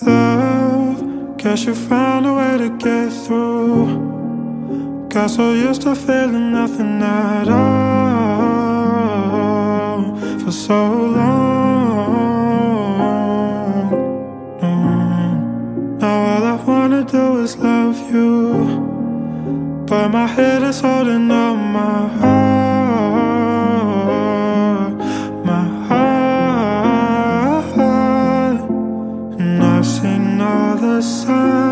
Love, guess you found a way to get through. Got so used to feeling nothing at all for so long. Mm. Now all I wanna do is love you, but my head is holding up my heart,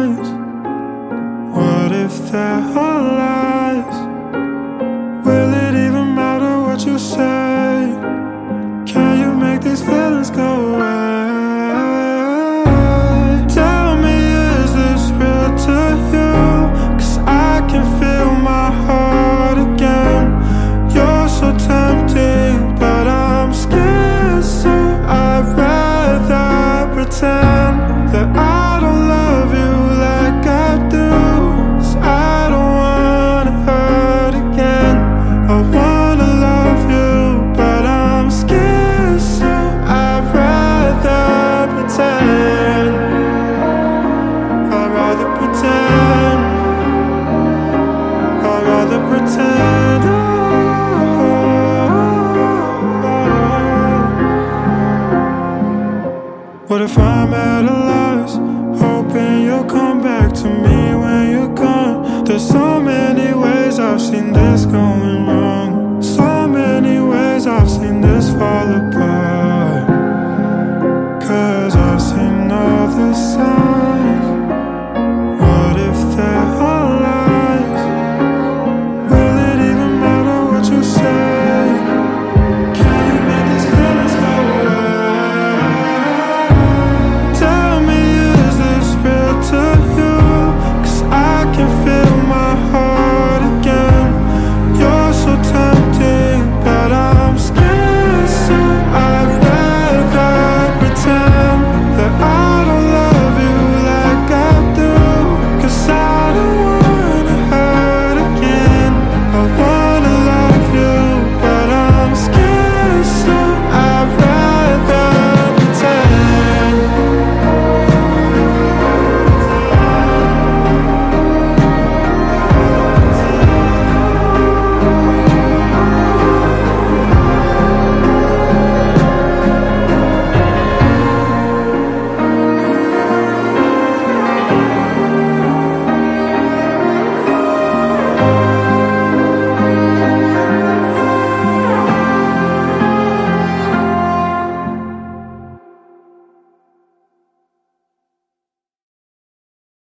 signs. What if they're all lies? I've seen this going wrong. So many ways I've seen this fall apart. Cause I've seen all the signs.